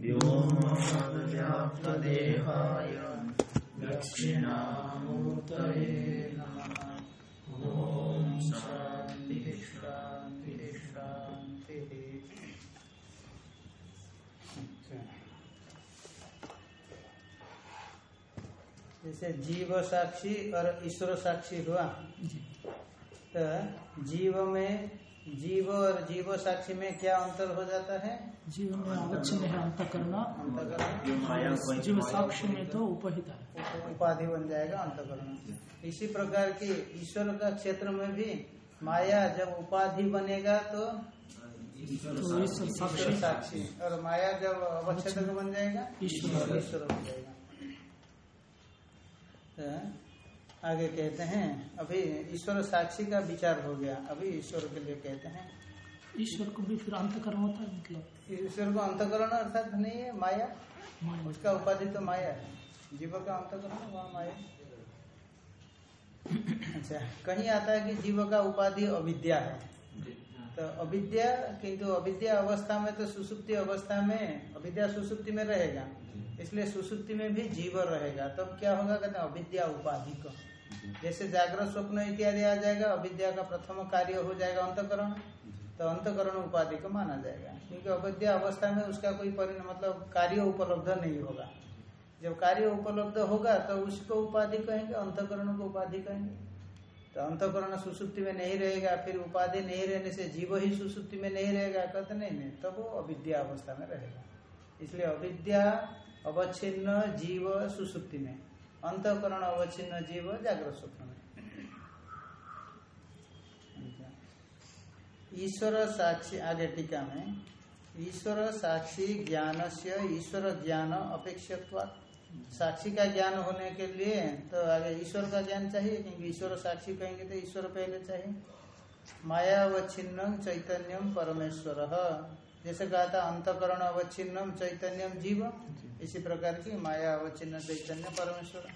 व्योमव्याप्तदेहाय दक्षिणामूर्तये ॐ शान्तिः शान्तिः शान्तिः जैसे जीव साक्षी और ईश्वर साक्षी हुआ। तो जीव में जीव और जीव साक्षी में क्या अंतर हो जाता है? जीवन में अवच्छिन्न है अंतकरण। अंतकरण। जीव साक्ष्य में तो उपहित है। उपाधि बन जाएगा अंतकरण। इसी प्रकार की ईश्वर का क्षेत्र में भी माया जब उपाधि बनेगा तो तो ईश्वर साक्षी। साक्षी। और माया जब अवच्छेद बन जाएगा ईश्वर। ईश्वर बन जाएगा। तो आगे कहते हैं अभी ईश्वर साक्षी का विचार हो गया। अभी ईश्वर के लिए कहते हैं। ईश्वर को भी फिर अंतकरण होता है मतलब? ईश्वर को अंतकरण अर्थात नहीं है माया? माया। उसका उपाधि तो माया है। जीव का अंतकरण वहाँ माया अच्छा कहीं आता है कि जीव का उपाधि अविद्या है। तो अविद्या किंतु अविद्या अवस्था में तो सुसुप्ति अवस्था में अविद्या सुसुप्ति में रहेगा। इसलिए सुसुप्ति में भी जीव रहेगा। तब क्या होगा? कहते हैं अविद्या उपाधि को। जैसे जागरण स्वप्न इत्यादि आ जाएगा, अविद्या का प्रथम कार्य हो जाएगा अंतकरण तो अंतकरण उपाधि को माना जाएगा। क्योंकि अविद्या अवस्था में उसका कोई परिणाम मतलब कार्य उपलब्ध नहीं होगा। जब कार्य उपलब्ध होगा तो उसको उपाधि कहेंगे, अंतकरण को उपाधि कहेंगे। तो अंतकरण सुसुप्ति में नहीं रहेगा, फिर उपाधि नहीं रहने से जीव ही सुसुप्ति में नहीं रहेगा, कहते नहीं नहीं, तब वो अविद्या अवस्था में रहेगा। इसलिए अविद्या अवच्छिन्न जीव सुसुप्ति में। अंतकरण अवच्छिन्न जीव जागृत स्वप्न में। ईश्वर साक्षी, आगे टीका में, ईश्वर साक्षी ज्ञान से ईश्वर ज्ञान अपेक्षित साक्षी का ज्ञान होने के लिए तो आगे ईश्वर का ज्ञान चाहिए, क्योंकि ईश्वर साक्षी कहेंगे तो ईश्वर पहले चाहिए। मायावच्छिन्नम चैतन्यम परमेश्वर। जैसे कहा था, अंतकरण अवच्छिन्नम चैतन्यम जीव। इसी प्रकार की माया अवच्छिन्न चैतन्य परमेश्वर।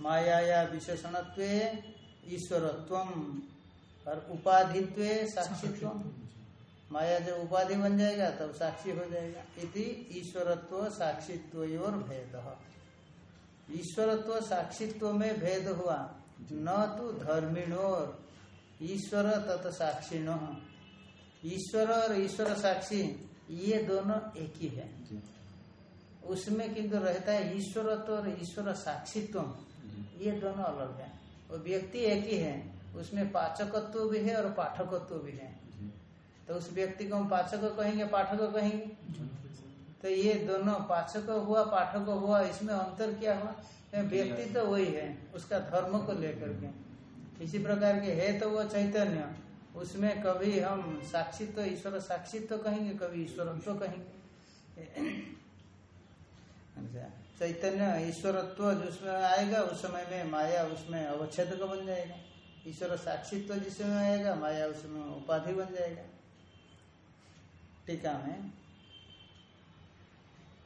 माया या विशेषणत्व ईश्वरत्व और उपाधित्व साक्षित्व माया जब उपाधि बन जाएगा, तब साक्षी हो जाएगा। इति ईश्वरत्व साक्षित्व और भेद। ईश्वरत्व साक्षित्व में भेद हुआ। न तो धर्मिणोर, ईश्वर तथा साक्षिण। ईश्वर और ईश्वर साक्षी, ये दोनों एक ही है। उसमें किंतु रहता है ईश्वरत्व और ईश्वर साक्षित्व। ये दोनों अलग है। वो व्यक्ति एक ही है उसमें पाचकत्व भी है और पाठकत्व भी है। तो उस व्यक्ति को हम पाठक कहेंगे पाठक कहेंगे? तो ये दोनों पाठक हुआ पाठक हुआ इसमें अंतर क्या हुआ? व्यक्ति तो वही है उसका धर्म को लेकर के। इसी प्रकार के है तो वो चैतन्य। उसमें कभी हम साक्षित्व तो ईश्वर साक्षित्व तो कहेंगे कभी ईश्वरत्व तो कहेंगे। चैतन्य ईश्वरत्व जिसमें आएगा, उस समय में माया उसमें अवच्छेद का बन जाएगा। ईश्वर साक्षित्व जिसमें आएगा, माया उसमें उपाधि बन जाएगा। टीका में,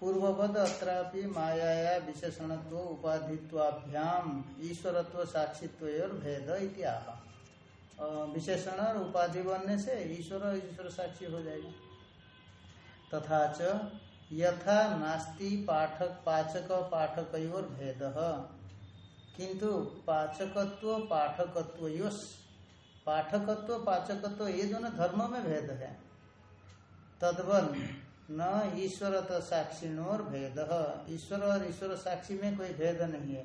पूर्ववद अत्रापि माया विशेषणत्व उपाधित्वाभ्याम ईश्वरत्व साक्षित्व और भेद इत्याह। विशेषण और उपाधि बनने से ईश्वर ईश्वर साक्षी हो जाएगा। तथा यथा नास्ति पाठक, पाचक पाठक और भेद। किंतु पाचकत्व पाठकत्व पाठकत्व, पाचकत्व ये दोनों धर्म में भेद है। तद्वन न ईश्वर साक्षिणोर भेद। ईश्वर और ईश्वर साक्षी में कोई भेद नहीं है।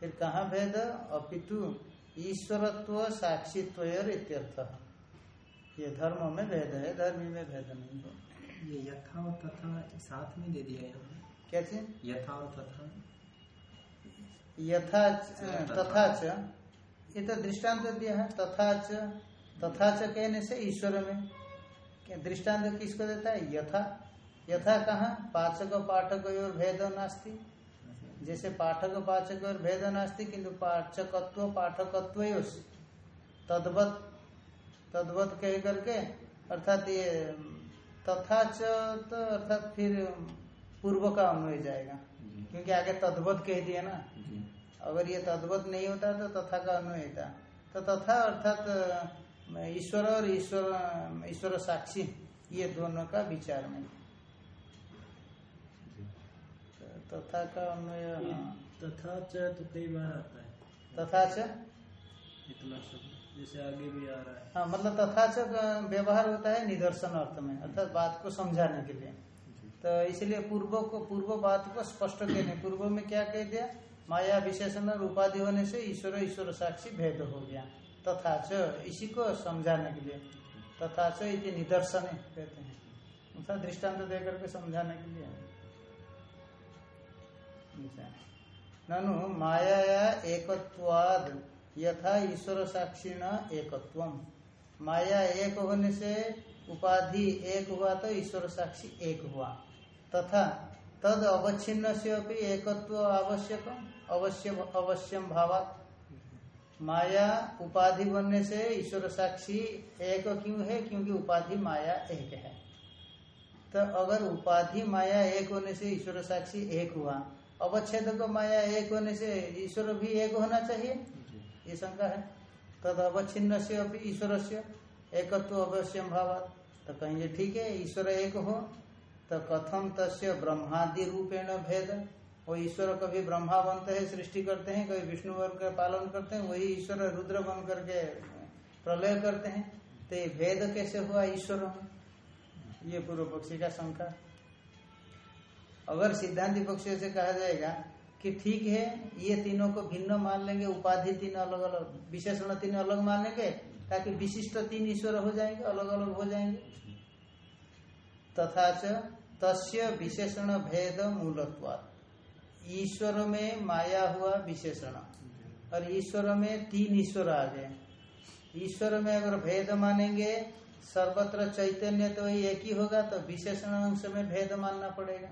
फिर कहाँ भेद? अपितु ईश्वरत्व साक्षित्व इत्यर्थ। ये धर्म में भेद है, धर्मी में भेद नहीं है। ये यथा और तथा साथ में दे दिया यहाँ। क्या चीज़ यथा और तथा। यथा तथा। च। ये तो दृष्टांत दिया है तथा च। तथा च कहने से ईश्वर में। क्या दृष्टांत किसको देता है? यथा। यथा कहा? पाचक पाठक और भेद नास्ति। जैसे पाठक पाचक और भेद नास्ति किंतु पाचकत्व पाठकत्व तद्वत। तद्वत कह करके अर्थात ये तथा च तो अर्थात फिर पूर्व का अन्वय जाएगा। क्योंकि आगे तद्वत कह दिया ना। अगर ये तद्वत नहीं होता तो तथा का अन्वय था तो तथा अर्थात ईश्वर और ईश्वर ईश्वर साक्षी ये दोनों का विचार नहीं तो तथा का अन्वय हाँ। तथा च तो कई बार आता है। तथा च? इतना शब्द जैसे आगे भी आ रहा है। हाँ मतलब तथा व्यवहार होता है निदर्शन अर्थ में अर्थात बात को समझाने के लिए। तो इसलिए पूर्व को पूर्व बात को स्पष्ट कहने पूर्व में क्या कह दिया? माया विशेषण और उपाधि होने से ईश्वर ईश्वर साक्षी भेद हो गया। तथा इसी को समझाने के लिए। तथा च इति निदर्शन कहते हैं। अर्थात दृष्टांत देकर के समझाने के लिए। अच्छा। ननु माया एकत्वाद यथा ईश्वर साक्षी न एकत्वम। माया एक होने से उपाधि एक हुआ तो ईश्वर साक्षी एक हुआ। तथा तद अवच्छिन्न से अभी एकत्व आवश्यक, अवश्य अवश्यम भावात माया उपाधि बनने से ईश्वर साक्षी एक क्यों है? क्योंकि उपाधि माया एक है। तो अगर उपाधि माया एक होने से ईश्वर साक्षी एक हुआ, अवच्छेद को माया एक होने से ईश्वर भी एक होना चाहिए। ये शंका है। तद अवच्छिन्न से अभी ईश्वर से एकत्व अवश्यम भाव तो कहेंगे, ठीक है, ईश्वर एक हो तो कथम तस्य ब्रह्मादि रूपेण भेद? वो ईश्वर कभी ब्रह्मा बनते हैं, सृष्टि करते हैं, कभी विष्णु बन कर पालन करते हैं, वही ईश्वर रुद्र बन करके प्रलय करते हैं। तो ये भेद कैसे हुआ ईश्वर ये पूर्व पक्षी का शंका। अगर सिद्धांति पक्षी से कहा जाएगा कि ठीक है, ये तीनों को भिन्न मान लेंगे, उपाधि तीन अलग अलग, विशेषण तीन अलग मान लेंगे, ताकि विशिष्ट तीन ईश्वर हो जाएँगे, अलग अलग हो जाएँगे। तथा तस्य विशेषण भेद मूलत्वात्। ईश्वर में माया हुआ विशेषण, और ईश्वर में तीन ईश्वर आ गए। ईश्वर में अगर भेद मानेंगे, सर्वत्र चैतन्य तो एक ही होगा तो विशेषण अंश में भेद मानना पड़ेगा।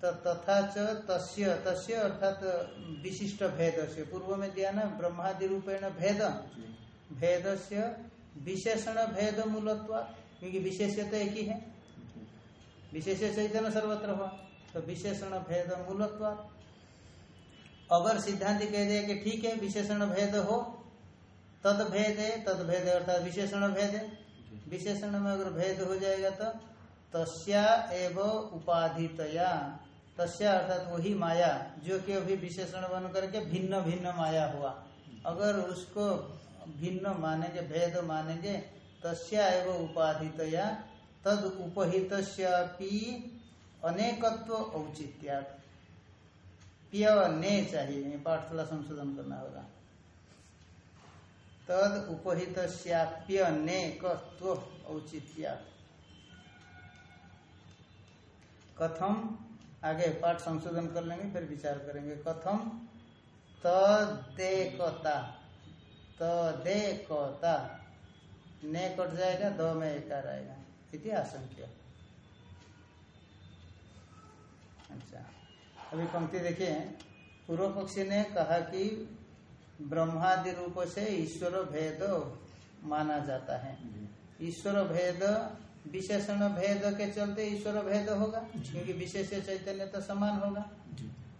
तथा च तस्य तस्य अर्थात विशिष्ट भेद से पूर्व में दिया ना ब्रह्मादि रूपेण भेद। भेद से विशेषण भेद मूलत्व क्योंकि विशेष तो एक ही है। विशेष चैतन्य सर्वत्र हुआ तो विशेषण भेद मूलत्व अगर सिद्धांत कह दिया कि ठीक है विशेषण भेद हो तद भेद है तद भेद अर्थात विशेषण भेद है। विशेषण में अगर भेद हो जाएगा तो तस्या एव उपाधितया। तस्या अर्थात वही माया, जो कि अभी विशेषण बन करके भिन्न भिन्न माया हुआ। अगर उसको भिन्न मानेंगे, भेद मानेंगे, तस्या एव उपाधितया, तद उपहित अनेकत्व औचित्या ने चाहिए पाठ थोड़ा संशोधन करना होगा। तद उपहित औचित्या कथम आगे पाठ संशोधन कर लेंगे फिर विचार करेंगे। कथम तदेकता तदेकता ने कट जाएगा दो में एकार आएगा इति आशंक्य। अच्छा अभी पंक्ति देखिए। पूर्व पक्षी ने कहा कि ब्रह्मादि रूप से ईश्वर भेद माना जाता है। ईश्वर भेद विशेषण भेद के चलते ईश्वर भेद होगा क्योंकि विशेष चैतन्य तो समान होगा।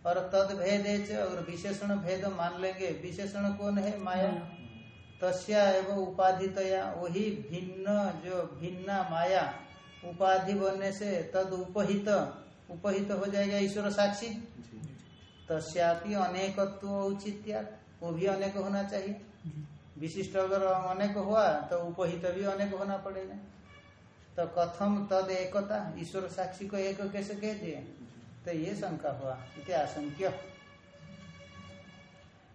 और तद भेद अगर विशेषण भेद मान लेंगे विशेषण कौन है? माया। तस्या एवं उपाधितया वही भिन्न जो भिन्न माया उपाधि बनने से तद उपहित उपहित हो जाएगा ईश्वर साक्षी। तस्यापि अनेकत्व औचित्या वो भी अनेक होना चाहिए। विशिष्ट अगर अनेक हुआ तो उपहित भी अनेक होना पड़ेगा। तो कथम तद एकता ईश्वर साक्षी को एक कैसे कह दिए तो ये शंका हुआ आशंक्य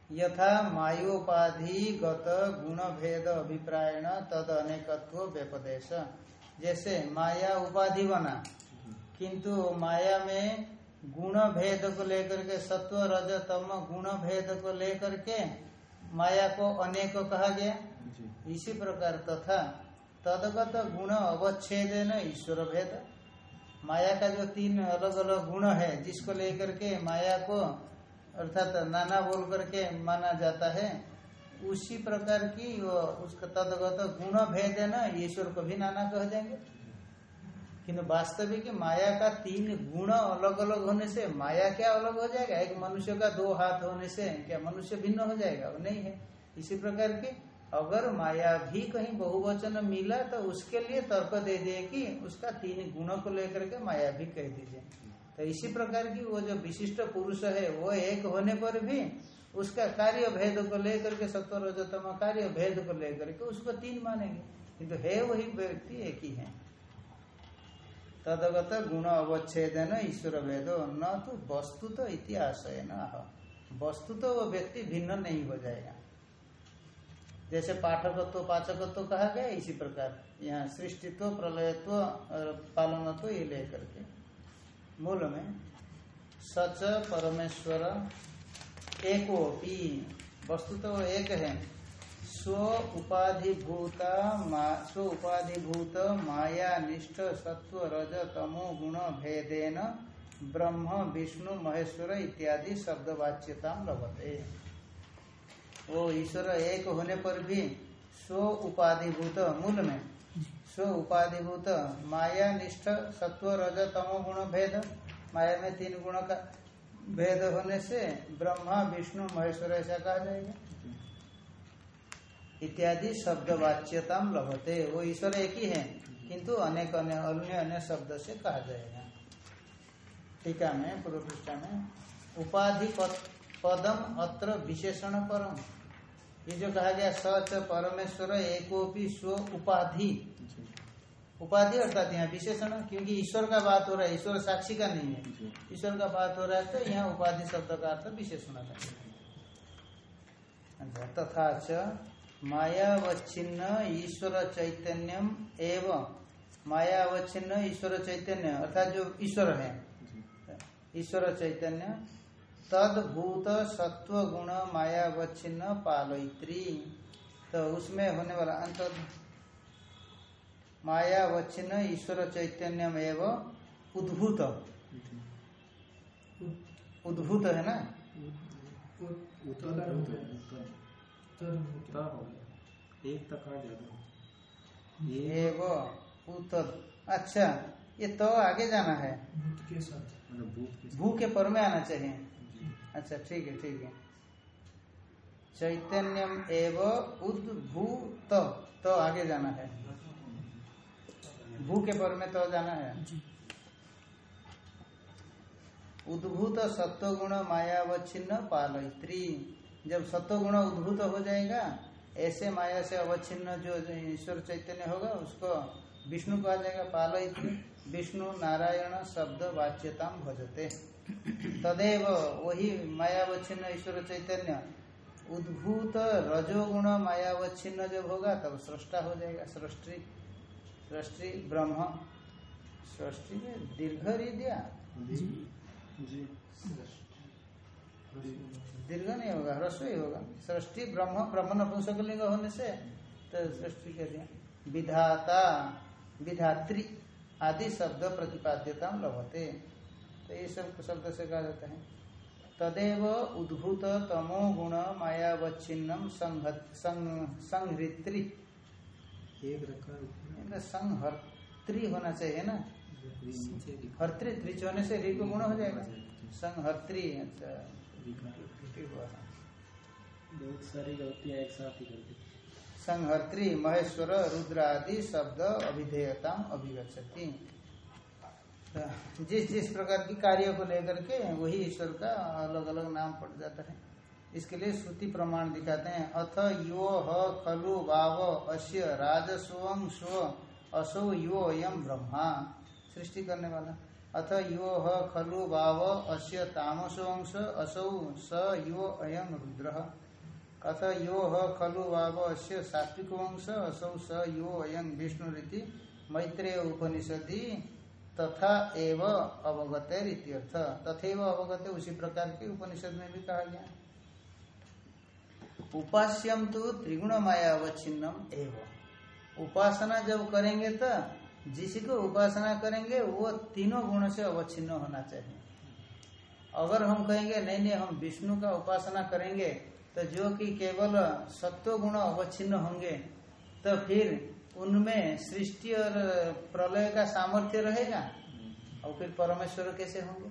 यथा मायोपाधि गत गुण भेद अभिप्रायण तद अनेकत्व व्यपदेश। जैसे माया उपाधि बना किंतु माया में गुण भेद को लेकर के सत्व रज तम गुण भेद को लेकर के माया को अनेक कहा गया? इसी प्रकार तथा तदगत गुण अवच्छेद ईश्वर भेद माया का जो तीन अलग अलग गुण है, जिसको लेकर के माया को, अर्थात नाना बोल करके माना जाता है, उसी प्रकार की वो उसका तदगत गुण भेद है ना, ईश्वर को भी नाना कह देंगे। किंतु वास्तविक माया का तीन गुण अलग अलग होने से माया क्या अलग हो जाएगा? एक मनुष्य का दो हाथ होने से क्या मनुष्य भिन्न हो जाएगा? नहीं है। इसी प्रकार की अगर माया भी कहीं बहुवचन मिला तो उसके लिए तर्क दे दिए कि उसका तीन गुणों को लेकर के माया भी कह दीजिए। तो इसी प्रकार की वो जो विशिष्ट पुरुष है, वो एक होने पर भी उसका कार्य भेद को लेकर के सत्व रजतम कार्य भेद को लेकर के उसको तीन मानेंगे। किंतु तो है वही व्यक्ति एक ही है। तदगत गुण अवच्छेदन ईश्वर भेदो, न तो वस्तु तो इतिहास है न वस्तु तो वो व्यक्ति भिन्न नहीं हो जाएगा। जैसे पाठकत्व, पाचकत्व कहा गया, इसी प्रकार। यहाँ सृष्टित्व, प्रलयत्व और पालनत्व ये लेकर के मूल में, सच, परमेश्वर एकोपी वस्तु तो एक है। स्व उपाधिभूता स्व उपाधिभूत, माया, निष्ठ, सत्व, रज, तमो, गुण, भेदेन, ब्रह्म, विष्णु, महेश्वर इत्यादि शब्दवाच्यता लभते। वो ईश्वर एक होने पर भी स्व उपाधिभूत मूल में। स्व उपाधिभूत, माया, निष्ठ, सत्व, रज, तमो, गुण, भेद। माया में तीन गुण का भेद होने से ब्रह्मा, विष्णु, महेश्वर ऐसा कहा जाएगा। इत्यादि शब्द वाच्यता लभते। वो ईश्वर एक ही है, किंतु अनेक अन्य अन्य शब्द से कहा जाएगा। टीका में पूर्व पृष्ठा में उपाधि पदम अत्र विशेषण परम। ये जो कहा गया सच परमेश्वर एकोपी स्व उपाधि। उपाधि अर्थात यहाँ विशेषण क्योंकि ईश्वर का बात हो रहा है ईश्वर साक्षी का नहीं है। ईश्वर का बात हो रहा है तो यहाँ उपाधि शब्द का अर्थ विशेषण का अच्छा तथा च मायावच्छिन्न ईश्वर चैतन्यम एवं मायावच्छिन्न ईश्वर चैतन्य अर्थात जो ईश्वर है। ईश्वर चैतन्य तदभूत सत्व गुण मायावच्छिन्न पालयत्री तो उसमें होने वाला अंत मायावच्छिन्न ईश्वर चैतन्यम एवं उद्भूत। उद्भूत है ना? एक तक एवं अच्छा ये तो आगे जाना है। भू के पर में आना चाहिए। अच्छा ठीक है ठीक है। चैतन्यम एव उद्भूत तो आगे जाना है। भू के पर में तो जाना है। उद्भूत सत्व सत्वगुण मायावच्छिन्न पालयत्री। जब सत्वगुण उद्भूत हो जाएगा ऐसे माया से अवच्छिन्न जो ईश्वर चैतन्य होगा उसको विष्णु कहा जाएगा पालयत्री। विष्णु नारायण शब्द वाच्यता भजते। तदेव वही मायावच्छिन्न ईश्वर चैतन्य। उद्भूत रजोगुण मायावच्छिन्न जब होगा तब सृष्टा हो जाएगा। सृष्टि सृष्टि ब्रह्म सृष्टि में दीर्घ री दिया दीर्घ नहीं होगा ह्रस्व ही होगा। सृष्टि ब्रह्म ब्रह्म नपुंसकलिंग होने से तो सृष्टि कह दिया। विधाता विधात्री आदि शब्द प्रतिपाद्यता लभते। तो ये सब शब्द से कहा जाता है। तदेव उद्भूत तमो गुण मायावच्छिन्नम संहृत्री एक रखा संहर्त्री होना चाहिए ना। हर्त्री त्रिच होने से को गुण हो जाएगा। संहर्त्री अच्छा। बहुत सारी गलतियाँ एक साथ ही दी संहर्त्री महेश्वर रुद्र आदि शब्द अभिधेयता अभिगछति जिस जिस प्रकार की कार्य को लेकर के वही ईश्वर का अलग अलग नाम पड़ जाता है। इसके लिए श्रुति प्रमाण दिखाते हैं, अथ यो ह खलु वाव अश्य राजस्वं स्व असो यो अयम ब्रह्मा। सृष्टि करने वाला। अथ यो ह खलु वाव अश्य तामसो अंश असौ स यो अयम रुद्र। अथ यो ह खलु वाव अस्य सात्विक वंश असौ स यो अयम विष्णु रीति मैत्रेय उपनिषदि तथा एव अवगते इत्यर्थ। तथैव अवगते उसी प्रकार के उपनिषद में भी कहा गया। उपास्यम तो त्रिगुण माया अवच्छिन्नम एव। उपासना जब करेंगे तो जिसको उपासना करेंगे, वो तीनों गुण से अवच्छिन्न होना चाहिए। अगर हम कहेंगे, नहीं नहीं, हम विष्णु का उपासना करेंगे तो जो कि केवल सत्व गुण अवच्छिन्न होंगे तो फिर उनमें सृष्टि और प्रलय का सामर्थ्य रहेगा? और फिर परमेश्वर कैसे होंगे?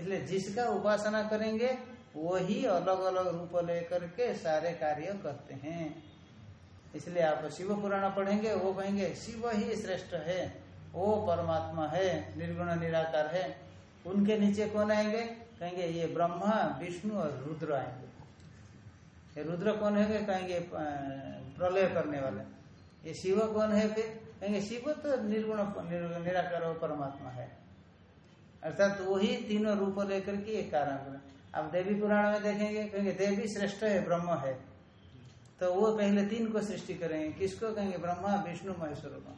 इसलिए जिसका उपासना करेंगे, वही अलग अलग रूप लेकर के सारे कार्य करते हैं। इसलिए आप शिव पुराण पढ़ेंगे, वो कहेंगे, शिव ही श्रेष्ठ है, वो परमात्मा है, निर्गुण निराकार है। उनके नीचे कौन आएँगे? कहेंगे, ये ब्रह्मा, विष्णु और रुद्र आएँगे। रुद्र कौन है कहेंगे प्रलय करने वाले। ये शिव कौन है फिर? कहेंगे, शिव तो निर्गुण निराकार परमात्मा है। अर्थात तो वही तीनों रूप लेकर के एक कारण अब देवी पुराण में देखेंगे, कहेंगे, देवी श्रेष्ठ है, ब्रह्म है। तो वो पहले तीन को सृष्टि करेंगे। किसको? कहेंगे, ब्रह्मा, विष्णु, महेश्वर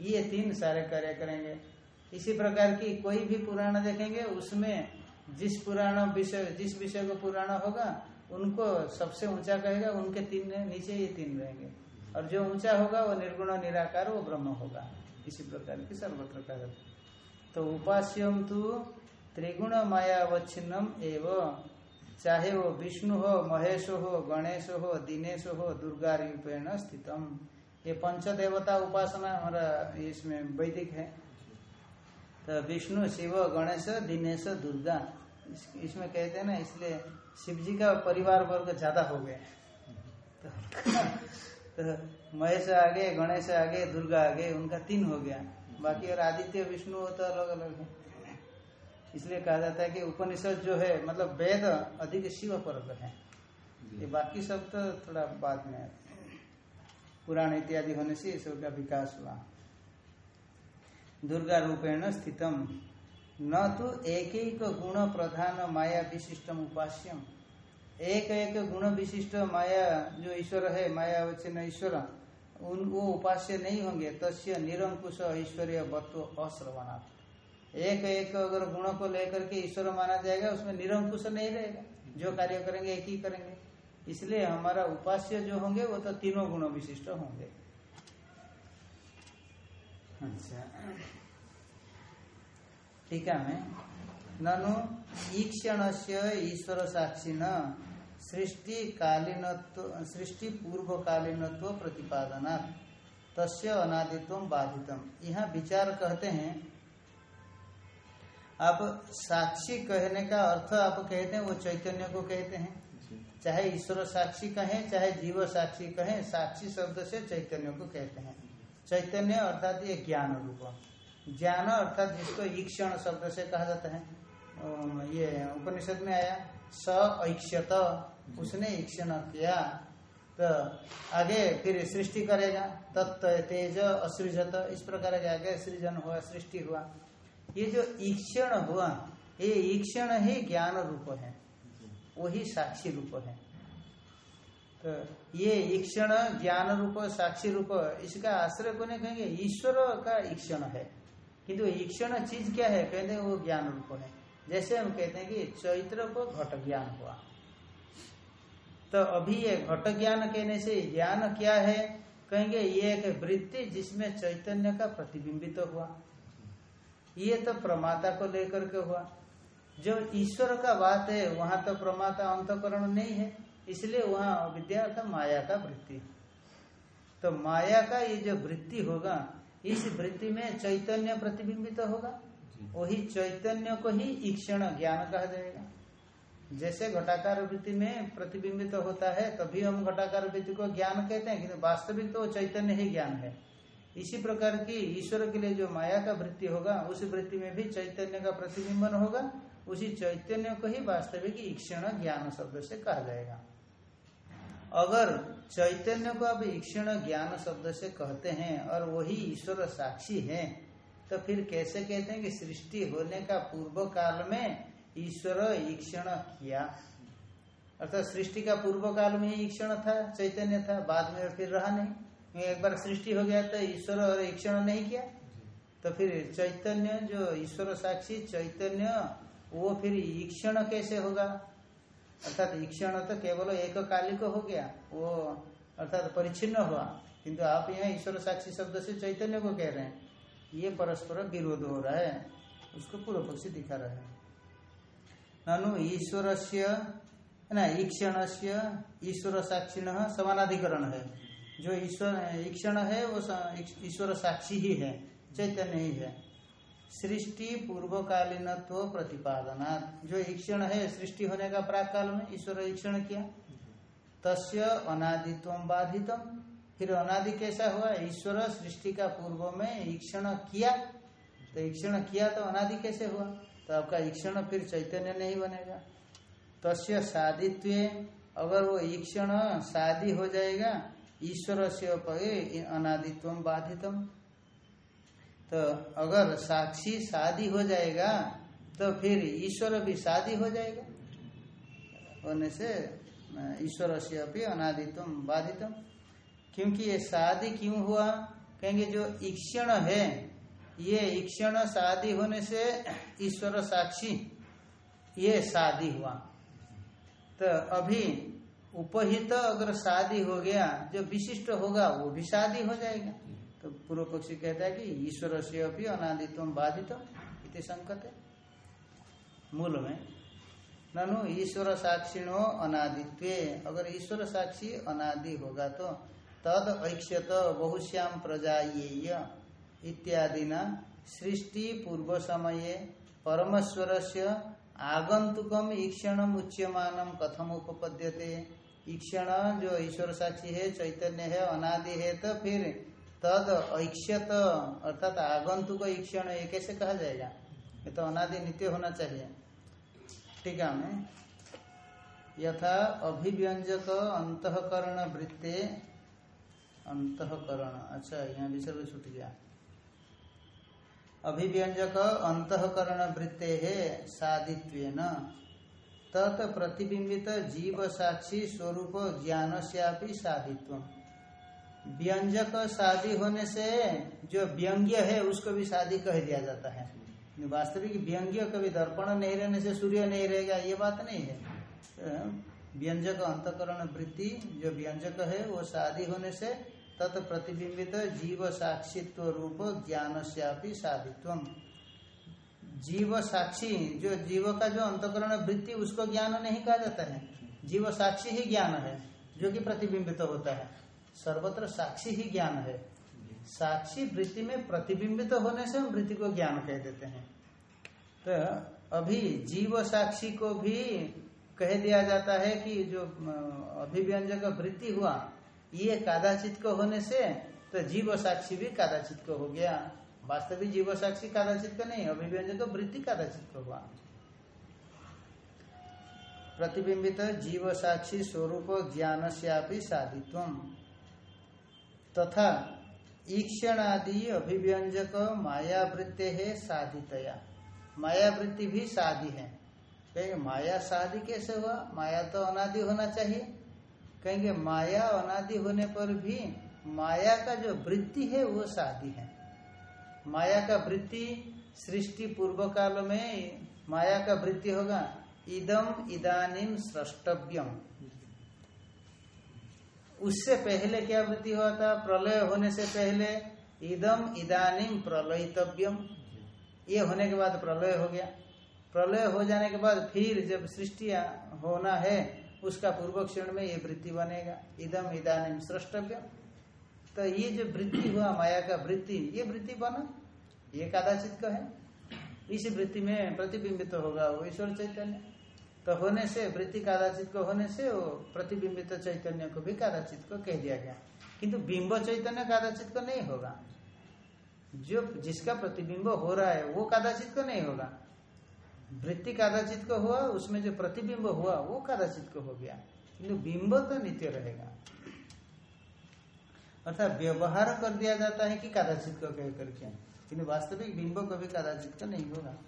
ये तीन सारे कार्य करेंगे। इसी प्रकार की कोई भी पुराण देखेंगे, उसमें जिस पुराण विषय, जिस विषय को पुराण होगा, उनको सबसे ऊँचा कहेगा, उनके तीन, नीचे ये तीन रहेंगे। और जो ऊँचा होगा वो निर्गुण निराकार वो ब्रह्म होगा। इसी प्रकार की सर्वत्र कहा तो उपास्यम तो त्रिगुण मायावच्छिन्नम एवं। चाहे वो विष्णु हो महेश हो गणेश हो दिनेश हो दुर्गा रूपेण स्थितम। ये पंच देवता उपासना हमारा इसमें वैदिक है। तो विष्णु शिव गणेश दिनेश दुर्गा इस, इसमें कहते हैं ना इसलिए शिव जी का परिवार वर्ग ज़्यादा हो गए तो, तो महेश आगे, गणेश आगे, दुर्गा आगे, उनका तीन हो गया। बाकी और आदित्य, विष्णु तो अलग अलग है। इसलिए कहा जाता है कि उपनिषद जो है मतलब वेद अधिक शिव पर है। ये बाकी सब तो थोड़ा बाद में पुराण इत्यादि होने से सबका विकास हुआ। दुर्गा रूपेण स्थितम। न तो एक एक गुण प्रधान माया विशिष्टम उपास्यम। एक एक गुण विशिष्ट माया जो ईश्वर है, माया वचन ईश्वर, उन, वो उपास्य नहीं होंगे। तस्य निरंकुश ऐश्वर्य वत्व अश्रवणा। एक एक अगर गुण को लेकर के ईश्वर माना जाएगा, उसमें निरंकुश नहीं रहेगा। जो कार्य करेंगे, एक ही करेंगे। इसलिए हमारा उपास्य जो होंगे, वो तो तीनों गुण विशिष्ट होंगे। अच्छा। ठीक है मैं ननु ईक्षण से ईश्वर साक्षी न सृष्टि कालीन सृष्टि पूर्व कालीनत्व प्रतिपादना तस्य अनादित्व बाधितम। यहाँ विचार कहते हैं आप साक्षी कहने का अर्थ आप कहते हैं वो चैतन्य को कहते हैं। चाहे ईश्वर साक्षी कहें चाहे जीव साक्षी कहें साक्षी शब्द से चैतन्य को कहते हैं। चैतन्य अर्थात ये ज्ञान रूप। ज्ञान अर्थात जिसको ईक्षण शब्द से कहा जाता है। ये उपनिषद में आया स ऐक्षत। उसने ईक्षण किया तो आगे फिर सृष्टि करेगा तत्व तेज, असृजत, इस प्रकार के आगे सृजन हुआ, सृष्टि हुआ। ये जो ईक्षण हुआ, ये ईक्षण ही ज्ञान रूप है, वही साक्षी रूप है। तो ये ईक्षण ज्ञान रूप, साक्षी रूप, इसका आश्रय को नहीं कहेंगे? ईश्वर का ईक्षण है। किंतु ईक्षण चीज़ क्या है? कहते हैं वो ज्ञान रूप है। जैसे हम कहते हैं कि चैत्र को घट ज्ञान हुआ। तो अभी ये घट ज्ञान कहने से ज्ञान क्या है? कहेंगे ये एक वृत्ति जिसमें चैतन्य का प्रतिबिंबित तो हुआ। ये तो प्रमाता को लेकर के हुआ। जो ईश्वर का बात है वहाँ तो प्रमाता अंतकरण नहीं है। इसलिए वहाँ विद्या का माया का वृत्ति। तो माया का ये जो वृत्ति होगा इस वृत्ति में चैतन्य प्रतिबिंबित तो होगा वही चैतन्य को ही ईक्षण ज्ञान कहा जाएगा जैसे घटाकार वृत्ति में प्रतिबिंबित तो होता है, तभी हम घटाकार वृत्ति को ज्ञान कहते हैं, किंतु वास्तविक तो चैतन्य ही ज्ञान है। इसी प्रकार की ईश्वर के लिए जो माया का वृत्ति होगा, उस वृत्ति में भी चैतन्य का प्रतिबिंबन होगा, उसी चैतन्य को ही वास्तविक ईक्षण ज्ञान शब्द से कहा जाएगा। अगर चैतन्य को आप ईक्षण ज्ञान शब्द से कहते हैं, और वही ईश्वर साक्षी है तो फिर कैसे कहते हैं कि सृष्टि होने का पूर्व काल में ईश्वर ईक्षण किया अर्थात सृष्टि का पूर्व काल में ही ईक्षण था, चैतन्य था, बाद में फिर रहा नहीं। एक बार सृष्टि हो गया तो ईश्वर और ईक्षण नहीं किया। तो फिर चैतन्य जो ईश्वर साक्षी चैतन्य, वो फिर ईक्षण कैसे होगा? अर्थात ईक्षण तो केवल एक कालिक हो गया, वो अर्थात परिच्छिन्न हुआ। किंतु आप यहाँ ईश्वर साक्षी शब्द से चैतन्य को कह रहे हैं। ये परस्पर विरोध हो रहा है, उसको पूर्व पक्षी दिखा रहा है। ननु ईश्वर से ना ईक्षण से ईश्वर साक्षिण समानाधिकरण है। जो ईश्वर, ईक्षण है, वो ईश्वर साक्षी ही है, चैतन्य ही है। सृष्टि पूर्वकालीन प्रतिपादना जो ईक्षण है, सृष्टि होने का प्राक काल में ईश्वर ईक्षण किया। तस्य अनादित्व बाधितम। फिर अनादि कैसा हुआ? ईश्वर सृष्टि का पूर्व में ईक्षण किया। तो ईक्षण किया तो अनादि कैसे हुआ? तो आपका ईक्षण फिर चैतन्य नहीं बनेगा। तस्य साधित्व, अगर वो ईक्षण शादी हो जाएगा, ईश्वर से अनादित्व बाधितम। तो अगर साक्षी शादी हो जाएगा तो फिर ईश्वर भी शादी हो जाएगा। होने से ईश्वर से अपनी अनादित्व बाधितम। क्योंकि ये शादी क्यों हुआ? कहेंगे जो ईक्षण है ये ईक्षण शादी होने से ईश्वर साक्षी, ये शादी हुआ। तो अभी उपहित तो अगर शादी हो गया, जो विशिष्ट होगा, वो भी शादी हो जाएगा। तो पूर्व पक्षी कहता है कि ईश्वर से अभी अनादित्व बाधित इति संकट है मूल में, ननु ईश्वर साक्षिणो अनादित्व। अगर ईश्वर साक्षी अनादि होगा तो तद ऐक्षत बहुश्याम प्रजा ये इत्यादि न सृष्टि पूर्व समय परमेश्वर से आगंतुकम ईक्षण उच्यमान कथम उपपद्यते ईक्षण जो ईश्वर साक्षी है, चैतन्य है, अनादि है तो फिर तद ऐक्षत, अर्थात आगंतुक ईक्षण, ये कैसे कहा जाएगा? ये तो अनादि नित्य होना चाहिए। टीका में यथा अभिव्यंजक अंतकरण वृत्ते। अंतकरण अच्छा यहाँ विसर्ग छूट गया। अभिव्यंजक अंतकरण वृत्ते है साधित्व तत् प्रतिबिंबित जीव साक्षी स्वरूप ज्ञान से साधित्व व्यंजक शादी होने से जो व्यंग्य है, उसको भी शादी कह दिया जाता है। वास्तविक व्यंग्य कभी दर्पण नहीं रहने से सूर्य नहीं रहेगा, ये बात नहीं है। व्यंजक अंतकरण वृत्ति जो व्यंजक है, वो शादी होने से तत् प्रतिबिंबित जीव साक्षित्व रूप ज्ञान से साधित्व जीव साक्षी जो जीव का जो अंतकरण वृत्ति, उसको ज्ञान नहीं कहा जाता है। जीव साक्षी ही ज्ञान है, जो कि प्रतिबिंबित होता है। सर्वत्र साक्षी ही ज्ञान है। साक्षी वृत्ति में प्रतिबिंबित होने से हम वृत्ति को ज्ञान कह देते हैं। तो अभी जीव साक्षी को भी कह दिया जाता है कि जो अभिव्यंजक वृत्ति हुआ ये कादाचित को होने से तो जीव साक्षी भी कादाचित को हो गया। वास्तविक जीव साक्षी कादाचित को नहीं, अभिव्यंजक वृत्ति कादाचित को हुआ। प्रतिबिंबित जीव साक्षी स्वरूप ज्ञान साधित्व तथा ईक्षण आदि अभिव्यंजक मायावृत्ति है साधितया। मायावृत्ति भी शादी है। कहेंगे, माया शादी कैसे हुआ? माया तो अनादि होना चाहिए। कहेंगे, माया अनादि होने पर भी माया का जो वृत्ति है, वो शादी है। माया का वृत्ति सृष्टि पूर्व काल में माया का वृत्ति होगा। इदम इदानिम सृष्टव्यम उससे पहले क्या वृत्ति हुआ था? प्रलय होने से पहले इदम इदानिम प्रलयितव्यम। ये होने के बाद प्रलय हो गया। प्रलय हो जाने के बाद फिर जब सृष्टि होना है उसका पूर्व क्षण में ये वृत्ति बनेगा। इदम इदानिम सृष्टव्य तो ये जो वृत्ति हुआ, माया का वृत्ति, ये वृत्ति बना। ये कादाचित का है इस वृत्ति में प्रतिबिंबित तो होगा वो ईश्वर चैतन्य। तो होने से, वृत्ति कादाचित को होने से वो प्रतिबिंबित तो चैतन्य को भी कादाचित को कह दिया गया। किंतु बिंब चैतन्य कादाचित को नहीं होगा। जो जिसका प्रतिबिंब हो रहा है, वो कादाचित को नहीं होगा। वृत्ति कादाचित को हुआ, उसमें जो प्रतिबिंब हुआ, वो कादाचित को हो गया। किंतु बिंब तो नित्य रहेगा। अर्थात व्यवहार कर दिया जाता है कि कादाचित को कह करके। किंतु वास्तविक बिंब कभी कादाचित का नहीं होगा।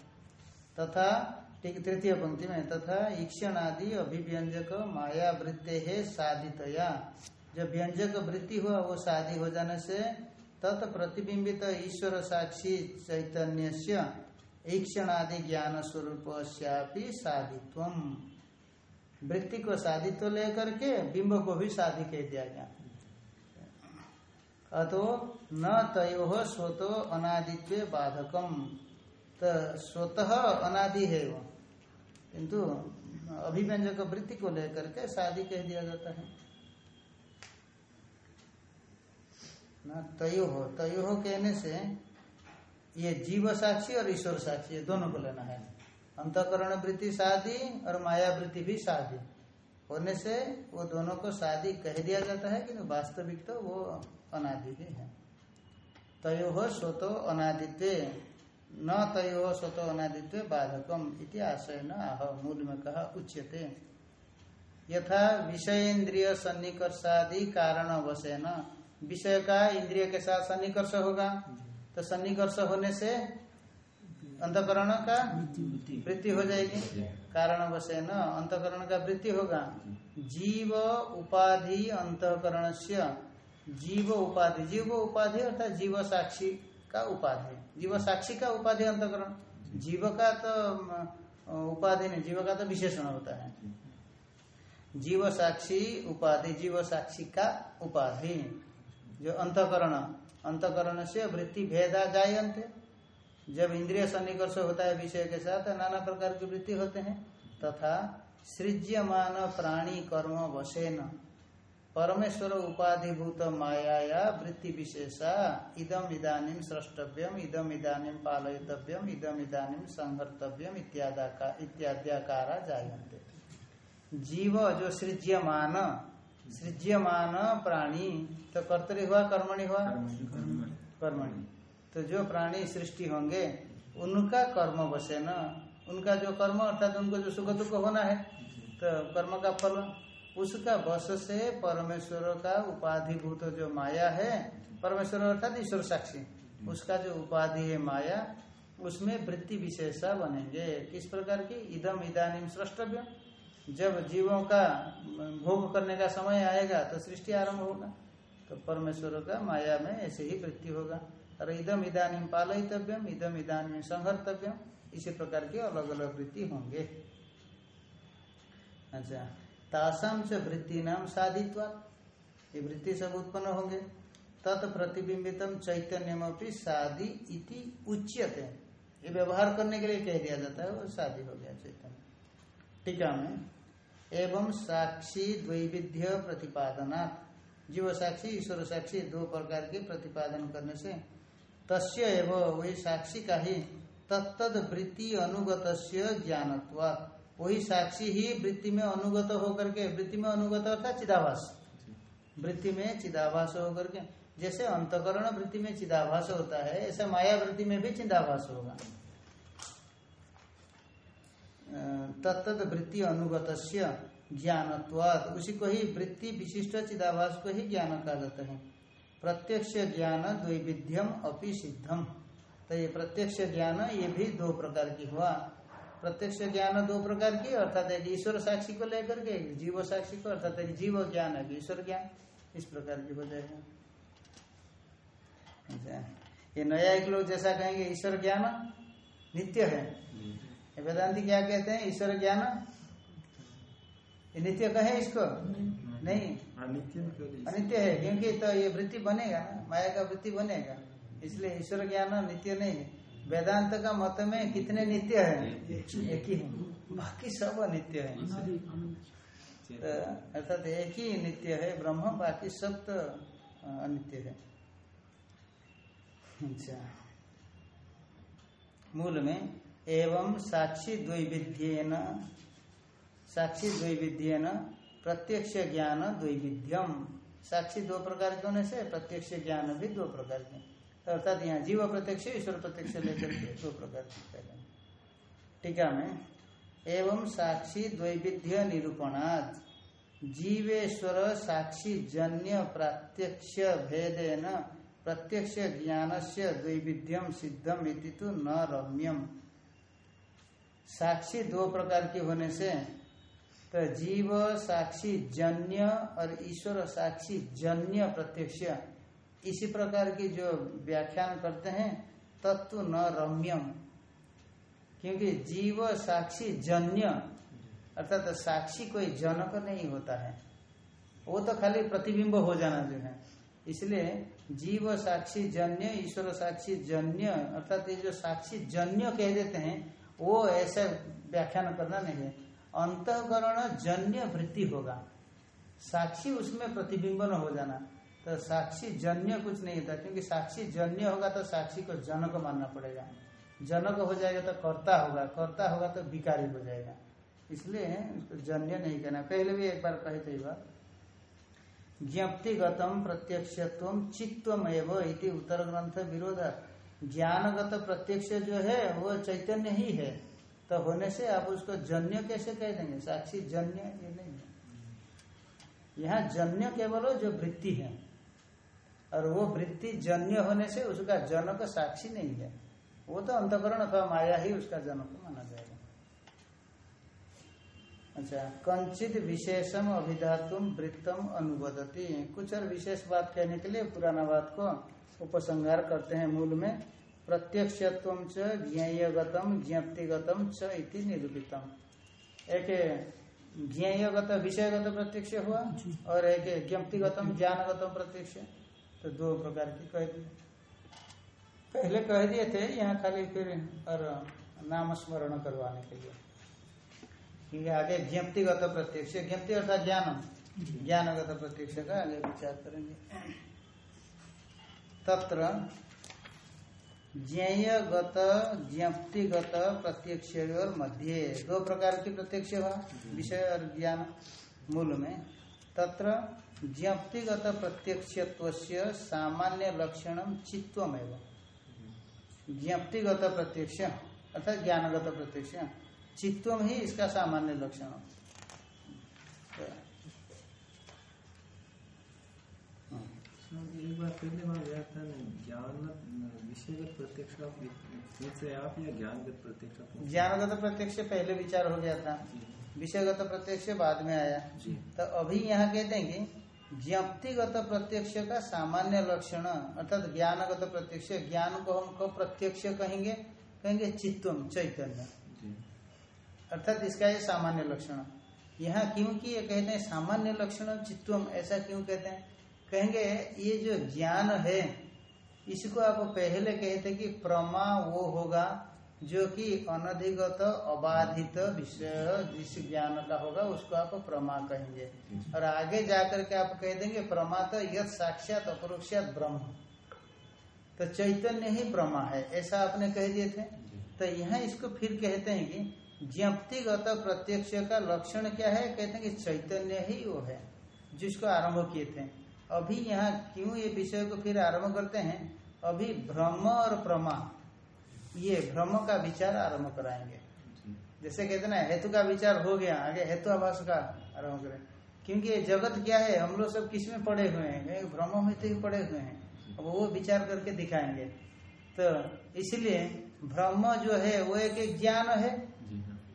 तथा ठीक तृतीय पंक्ति में, तथा ईक्षण आदि अभिव्यंजक माया वृत्ति है साधितया। जब व्यंजक वृत्ति हुआ, वो शादी हो जाने से तत् प्रतिबिंबित ईश्वर साक्षी चैतन्य ईक्षण आदि ज्ञान स्वरूप साधित्व वृत्ति को साधित्व लेकर के बिंब को भी शादी कह दिया गया। अतो न तयो स्वतो अनादित्व बाधकम। तो स्वतः अनादि है वो। किंतु अभिव्यंजक वृत्ति को लेकर के शादी कह दिया जाता है। न तयो तयो कहने से ये जीव साक्षी और ईश्वर साक्षी, ये दोनों को लेना है। अंतकरण वृत्ति शादी और माया वृत्ति भी शादी होने से वो दोनों को शादी कह दिया जाता है, किंतु वास्तविक तो वो अनादि ही है। तयो हो स्वतो अनादित्व, न तयो हो स्वतो अनादित्व बाधकम इति आशय न आह मूल में कहा उच्यते। यथा विषयेन्द्रिय सन्निकर्षादि कारण अवश्य न विषय का इंद्रिय के साथ सन्निकर्ष होगा। तो सन्निकर्ष होने से अंतकरण का वृत्ति हो जाएगी। कारण अवश्य न अंतकरण का वृत्ति होगा। जीव उपाधि अंतकरण से जीव उपाधि जीव उपाधि अर्थात जीव साक्षी का उपाधि। जीव साक्षी का उपाधि अंतकरण। जीव का तो उपाधि नहीं, जीव का तो विशेषण होता है। जीव साक्षी उपाधि जीव साक्षी का उपाधि। जो अंतकरण अंतकरण से वृत्ति भेदा जायन्ते। जब इंद्रिय सन्निकर्ष होता है विषय के साथ, नाना प्रकार की वृत्ति होते हैं। तथा सृज्यमान प्राणी कर्म वशेन। परमेश्वर उपाधिभूत माया वृत्ति विशेषा, इदम इदानीम स्रष्टव्यम, इदम इदानीम पालयितव्यम, इदम इदानीम संहर्तव्यम इत्यादि इत्याद्याकारा जायन्ते। जीव जो सृज्यमान सृज्यमान प्राणी तो कर्तरी हुआ कर्मणि हुआ? कर्मणि तो जो प्राणी सृष्टि होंगे उनका कर्म बसे न उनका जो कर्म अर्थात उनको जो सुख दुख होना है तो कर्म का फल उसका बस से परमेश्वर का उपाधिभूत जो माया है परमेश्वर अर्थात ईश्वर साक्षी उसका जो उपाधि है माया उसमें वृत्ति विशेषा बनेंगे। किस प्रकार की? इदम इदानीम सृष्टव्य जब जीवों का भोग करने का समय आएगा तो सृष्टि आरंभ होगा तो परमेश्वर का माया में ऐसे ही वृत्ति होगा। और इदम इदानीम पालयितव्यम इदम इदानीम संहर्तव्यम इसी प्रकार के अलग अलग वृत्ति होंगे। अच्छा तासाम से वृत्ति नाम साधित्वा, ये वृत्ति सब उत्पन्न होंगे। तत् प्रतिबिंबितम चैतन्यमपि शादी इति उच्यते। ये व्यवहार करने के लिए कह दिया जाता है, वो शादी हो गया चैतन्य। टीका में एवं साक्षी द्वैविध्य प्रतिपादनात् जीव साक्षी, ईश्वर साक्षी दो प्रकार के प्रतिपादन करने से तस्य एवं वही साक्षी का ही तत्तद वृत्ति अनुगत ज्ञानत्वा। वही साक्षी ही वृत्ति में अनुगत होकर के, वृत्ति में अनुगत अर्थात चिदाभास। वृत्ति में चिदाभास होकर के, जैसे अंतकरण वृत्ति में चिदाभास होता है, ऐसा माया वृत्ति में भी चिदाभास होगा। तत्त वृत्ति अनुगत ज्ञानत्वाद उसी को ही वृत्ति विशिष्ट चिदाभास को ही ज्ञान कहा जाता है। प्रत्यक्ष ज्ञान द्वैविध्यम अपि सिद्धम। तो ये प्रत्यक्ष ज्ञान, ये भी दो प्रकार की हुआ। प्रत्यक्ष ज्ञान दो प्रकार की, अर्थात ईश्वर साक्षी को लेकर के जीव साक्षी को, अर्थात जीव ज्ञान है ईश्वर ज्ञान, इस प्रकार की जाएगा। अच्छा ये नया एक लोग जैसा कहेंगे, ईश्वर ज्ञान नित्य है। ये वेदांति क्या कहते हैं? ईश्वर ज्ञान? नित्य कहे इसको? नहीं। अनित्य है क्योंकि तो ये वृत्ति बनेगा ना माया का वृत्ति बनेगा। इसलिए ईश्वर ज्ञान नित्य नहीं है। वेदांत का मत में कितने नित्य है? एक ही है। बाकी सब अनित्य है। तो अर्थात एक ही नित्य है ब्रह्म बाकी सब तो अनित्य है। अच्छा। मूल में एवं साक्षी द्वैविध्यन साक्षी द्वैविध्यन, प्रत्यक्ष ज्ञान द्वैविध्यम। साक्षी दो प्रकार के होने से, प्रत्यक्ष ज्ञान भी दो प्रकार के। अर्थात यहाँ जीव प्रत्यक्ष, ईश्वर प्रत्यक्ष लेकर के दो प्रकार के टीका में, एवं साक्षी द्वैविध्य निरूपणाद जीवेश्वर साक्षी जन्य प्रत्यक्ष भेदेन, प्रत्यक्ष ज्ञान से द्वैविध्यम सिद्धम इति न रम्यम। साक्षी दो प्रकार के होने से तो जीव साक्षी जन्य और ईश्वर साक्षी जन्य प्रत्यक्ष। इसी प्रकार की जो व्याख्यान करते हैं, तत्व न रम्यम। क्योंकि जीव साक्षी जन्य, अर्थात तो साक्षी कोई जनक नहीं होता है। वो तो खाली प्रतिबिंब हो जाना जो है। इसलिए जीव साक्षी जन्य, ईश्वर साक्षी जन्य, अर्थात ये जो साक्षी जन्य कह देते हैं वो ऐसा व्याख्यान करना नहीं है। अंतकरण जन्य वृत्ति होगा। साक्षी उसमें प्रतिबिंबन हो जाना। तो साक्षी जन्य कुछ नहीं होता। क्योंकि साक्षी जन्य होगा तो साक्षी को जनक मानना पड़ेगा। जनक हो जाएगा तो कर्ता होगा। कर्ता होगा तो विकारी हो जाएगा। इसलिए उसको जन्य नहीं कहना। पहले भी एक बार कहे थे बात। ज्ञप्तिगतम प्रत्यक्षत्व चित्तमय इति उत्तर ग्रंथ विरोध। ज्ञानगत प्रत्यक्ष जो है, वो चैतन्य ही है। तो होने से आप उसको जन्य कैसे कह देंगे? साक्षी जन्य ये नहीं है। यहाँ जन्य केवल जो वृत्ति है। और वो वृत्ति जन्य होने से उसका जनक साक्षी नहीं है। वो तो अंतकरण अथवा माया ही उसका जनक माना जाएगा। अच्छा कंचित विशेषम अभिधातुम वृत्तम अनुबदती कुछ और विशेष बात कहने के लिए पुराना बात को उपसंहार करते हैं मूल में। प्रत्यक्षत्व च ज्ञेयगतम ज्ञप्तिगतम च इति निरूपितम। एक ज्ञेयगत विषयगत प्रत्यक्ष हुआ और एक ज्ञप्तिगतम ज्ञानगतम प्रत्यक्ष। तो दो प्रकार की कह दी। पहले कह दिए थे यहाँ खाली फिर और नाम स्मरण करवाने के लिए। क्योंकि आगे ज्ञप्तिगत प्रत्यक्ष ज्ञप्ति अर्थात ज्ञान ज्ञानगत प्रत्यक्ष का आगे विचार करेंगे। तत्र ज्ञेयगत ज्ञप्तिगत प्रत्यक्ष और मध्य। दो प्रकार की प्रत्यक्ष हुआ विषय और ज्ञान मूल में। तत्र ज्ञप्तिगत प्रत्यक्ष सामान्य लक्षण चित्वमेव। ज्ञप्तिगत प्रत्यक्ष अर्थात ज्ञानगत प्रत्यक्ष चित्तम ही इसका सामान्य लक्षण। एक बार पहले वहाँ ज्ञान विषयगत प्रत्यक्ष से आप या ज्ञानगत प्रत्यक्ष ज्ञानगत प्रत्यक्ष पहले विचार हो गया था। विषयगत प्रत्यक्ष बाद में आया। तो अभी यहाँ कहते हैं कि ज्ञप्तिगत प्रत्यक्ष का सामान्य लक्षण अर्थात ज्ञानगत प्रत्यक्ष ज्ञान को हम को प्रत्यक्ष कहेंगे कहेंगे चित्तम चैतन्य। अर्थात इसका ये सामान्य लक्षण। यहाँ क्योंकि ये कहते हैं सामान्य लक्षण चित्तम ऐसा क्यों कहते हैं? कहेंगे ये जो ज्ञान है इसको आप पहले कहते कि प्रमा वो होगा जो कि अनधिगत, अबाधित विषय, जिस ज्ञान का होगा, उसको आप प्रमा कहेंगे। और आगे जाकर के आप कह देंगे, प्रमा तो यह साक्षात, अपरोक्षात ब्रह्म। तो चैतन्य ही प्रमा है, ऐसा आपने कह दिए थे। तो यहाँ इसको फिर कहते हैं कि ज्ञप्तिगत प्रत्यक्ष का लक्षण क्या है? कहते हैं कि चैतन्य ही वो है, जिसको आरंभ किए थे। अभी यहाँ क्यों ये विषय को फिर आरंभ करते हैं? अभी भ्रम और प्रमा। ये भ्रम का विचार आरंभ कराएँगे। जैसे कहते ना हेतु का विचार हो गया आगे हेतु आभास का आरंभ करें। क्योंकि ये जगत क्या है हम लोग सब किसमें पड़े हुए हैं? भ्रम में तो ही पड़े हुए हैं। अब वो विचार करके दिखाएँगे। तो इसलिए भ्रम जो है वो एक ज्ञान है।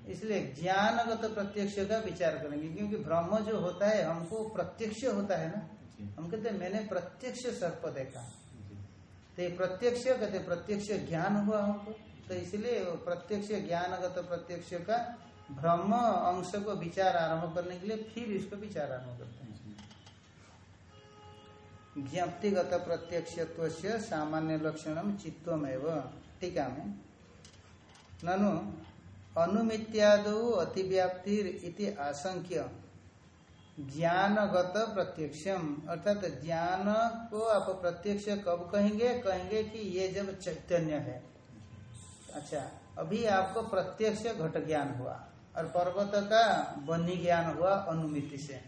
इसलिए ज्ञानगत तो प्रत्यक्ष का विचार करेंगे। क्योंकि ब्रह्म जो होता है हमको प्रत्यक्ष होता है ना। हम कहते हैं मैंने प्रत्यक्ष सर्प देखा। तो प्रत्यक्ष कहते प्रत्यक्ष ज्ञान हुआ हमको। तो इसलिए प्रत्यक्ष ज्ञानगत प्रत्यक्ष का ब्रह्म अंश को विचार आरंभ करने के लिए फिर इसको विचार आरंभ करते हैं। ज्ञप्तिगत प्रत्यक्ष सामान्य लक्षण चित्तमेव टीका में ननु अनुमित्याद अतिव्याप्ति इति आशंक्य। ज्ञानगत प्रत्यक्षम। अर्थात ज्ञान को आप प्रत्यक्ष कब कहेंगे? कहेंगे कि ये जब चैतन्य है। अच्छा अभी आपको प्रत्यक्ष घट ज्ञान हुआ और पर्वत का बनी ज्ञान हुआ अनुमिति से।